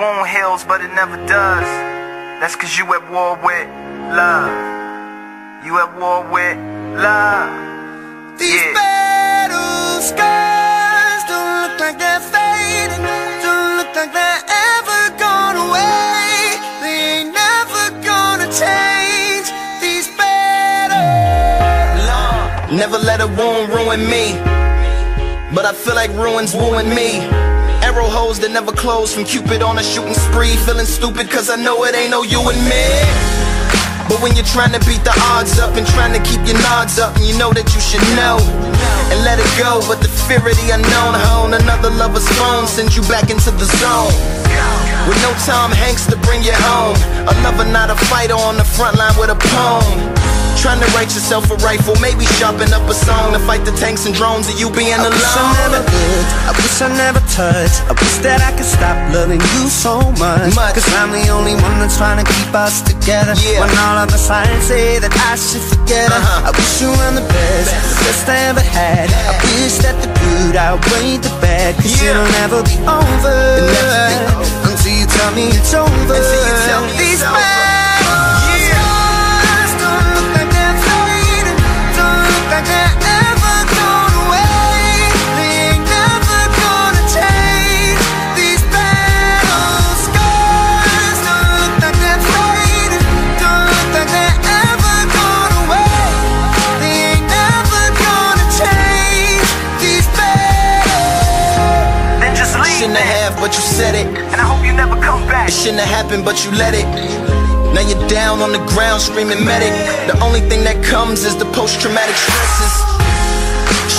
wound heals, but it never does. That's cause you at war with love. You at war with love. These Yeah. battle scars don't look like they're fading. Don't look like they're ever gone away. They ain't never gonna change. These battle. Never let a wound ruin me. But I feel like ruins wooing me. Arrow holes that never close from Cupid on a shooting spree. Feeling stupid cause I know it ain't no you and me. But when you're trying to beat the odds up and trying to keep your nods up, and you know that you should know and let it go. But the fear of the unknown, hone another lover's phone sends you back into the zone. With no Tom Hanks to bring you home. A lover, not a fighter on the front line with a poem. Trying to write yourself a rifle, maybe chopping up a song to fight the tanks and drones of you being I alone. wish I never could, I wish I never touched I wish that I could stop loving you so much, Much. Cause I'm the only one that's trying to keep us together Yeah. When all of the signs say that I should forget her Uh-huh. I wish you were the best, the best I ever had I wish that the good outweighed the bad Cause Yeah. it'll never be over It'll never be over. Until you tell me it's over but you said it. And I hope you never come back. It shouldn't have happened, but you let it. Now you're down on the ground screaming medic. The only thing that comes is the post traumatic stresses.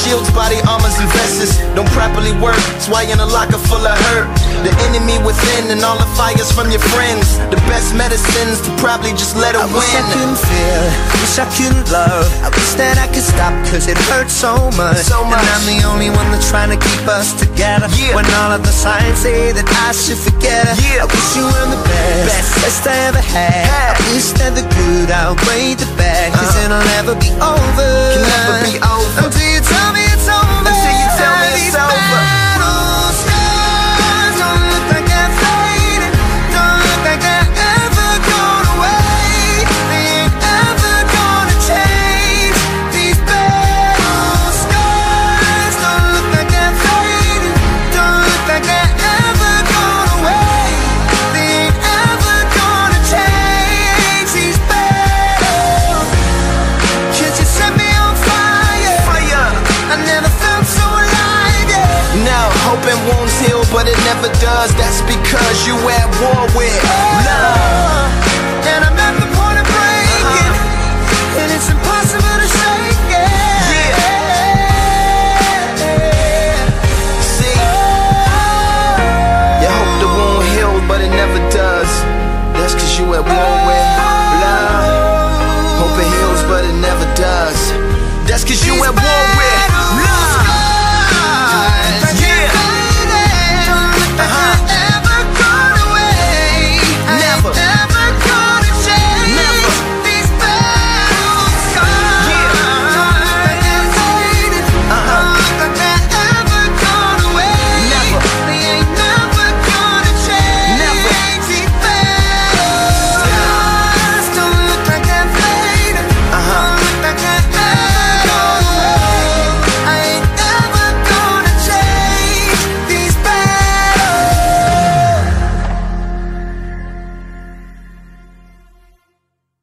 Shields, body armors, and vests don't properly work. That's why you're in a locker full of hurt. The enemy within and all the fires from your friends. The best medicines to probably just let it I wish I win. couldn't feel, wish I couldn't love I wish that I could stop cause it hurts so much So much. And I'm the only one that's trying to keep us together Yeah. When all of the signs say that I should forget her Yeah. I wish you were the best, Best. best I ever had Had. I wish that the good outweighed the bad Cause Uh-huh. it'll never be over Can never be over. Until but it never does. That's because you at war with.